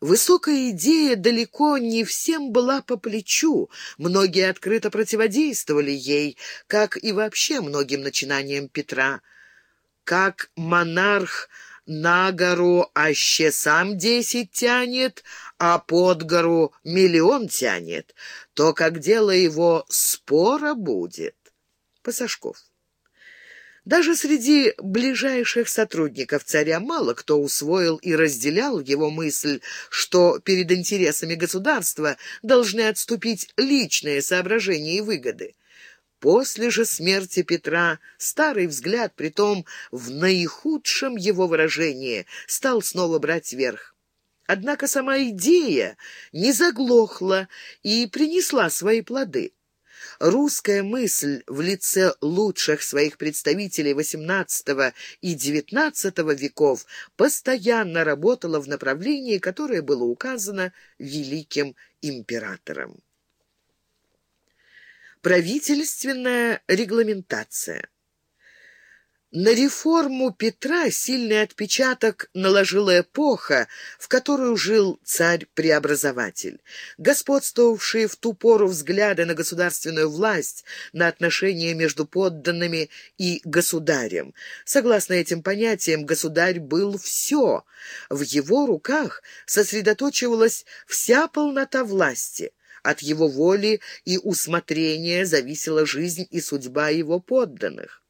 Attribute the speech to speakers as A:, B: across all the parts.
A: Высокая идея далеко не всем была по плечу, многие открыто противодействовали ей, как и вообще многим начинаниям Петра. Как монарх на гору аще сам десять тянет, а под гору миллион тянет, то как дело его спора будет. Пасашков. Даже среди ближайших сотрудников царя мало кто усвоил и разделял его мысль, что перед интересами государства должны отступить личные соображения и выгоды. После же смерти Петра старый взгляд, притом в наихудшем его выражении, стал снова брать верх. Однако сама идея не заглохла и принесла свои плоды. Русская мысль в лице лучших своих представителей XVIII и XIX веков постоянно работала в направлении, которое было указано великим императором. Правительственная регламентация на реформу Петра сильный отпечаток наложила эпоха, в которую жил царь-преобразователь. Господствовавшие в ту пору взгляды на государственную власть, на отношения между подданными и государем. Согласно этим понятиям, государь был все. В его руках сосредоточивалась вся полнота власти. От его воли и усмотрения зависела жизнь и судьба его подданных.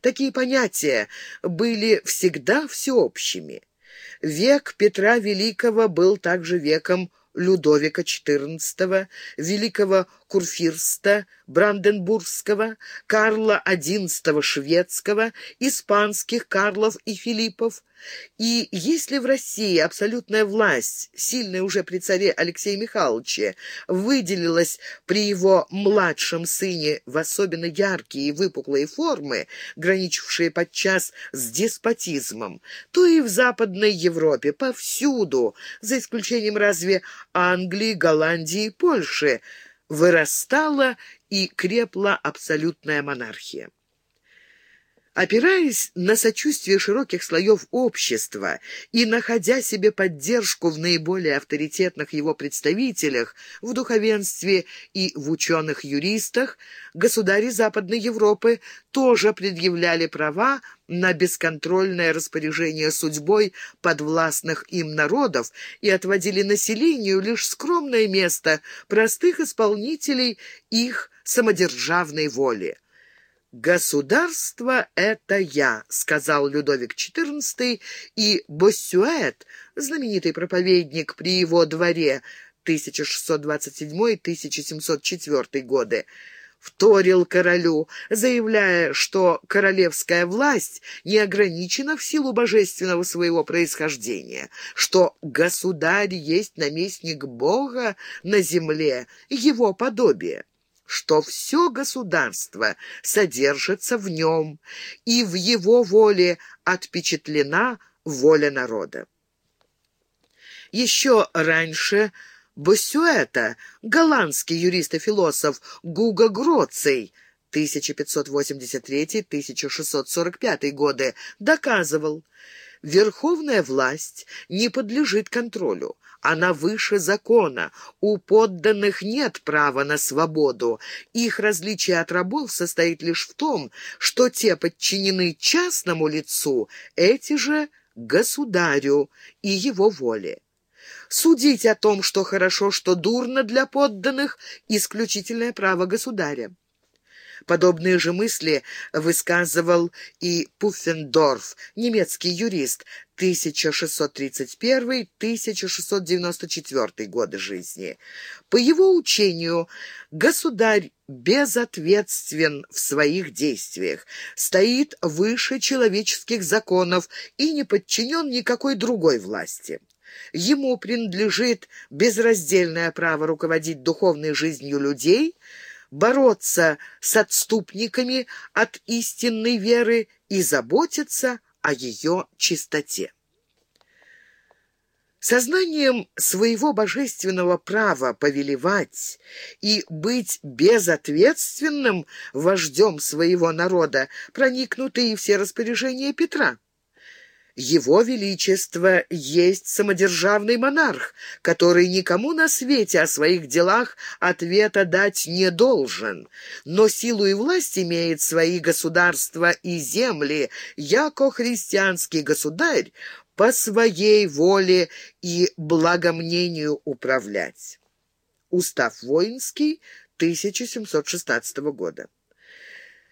A: Такие понятия были всегда всеобщими. Век Петра Великого был также веком Людовика XIV, великого Курфирста Бранденбургского, Карла XI Шведского, испанских Карлов и Филиппов. И если в России абсолютная власть, сильная уже при царе Алексее Михайловиче, выделилась при его младшем сыне в особенно яркие и выпуклые формы, граничившие подчас с деспотизмом, то и в Западной Европе повсюду, за исключением разве Англии, Голландии и Польши, вырастала и крепла абсолютная монархия. Опираясь на сочувствие широких слоев общества и находя себе поддержку в наиболее авторитетных его представителях, в духовенстве и в ученых-юристах, государи Западной Европы тоже предъявляли права на бесконтрольное распоряжение судьбой подвластных им народов и отводили населению лишь скромное место простых исполнителей их самодержавной воли. «Государство — это я», — сказал Людовик XIV, и Боссюэт, знаменитый проповедник при его дворе 1627-1704 годы, вторил королю, заявляя, что королевская власть не ограничена в силу божественного своего происхождения, что государь есть наместник Бога на земле, его подобие что все государство содержится в нем, и в его воле отпечатлена воля народа. Еще раньше Боссюэта, голландский юрист и философ Гуго Гроций, 1583-1645 годы, доказывал, верховная власть не подлежит контролю, она выше закона. У подданных нет права на свободу. Их различие от рабов состоит лишь в том, что те подчинены частному лицу, эти же — государю и его воле. Судить о том, что хорошо, что дурно для подданных — исключительное право государя. Подобные же мысли высказывал и Пуффендорф, немецкий юрист, 1631-1694 годы жизни. По его учению, государь безответствен в своих действиях, стоит выше человеческих законов и не подчинен никакой другой власти. Ему принадлежит безраздельное право руководить духовной жизнью людей – бороться с отступниками от истинной веры и заботиться о ее чистоте. Сознанием своего божественного права повелевать и быть безответственным вождем своего народа проникнуты и все распоряжения Петра. Его Величество есть самодержавный монарх, который никому на свете о своих делах ответа дать не должен, но силу и власть имеет свои государства и земли, яко христианский государь по своей воле и благомнению управлять. Устав воинский 1716 года.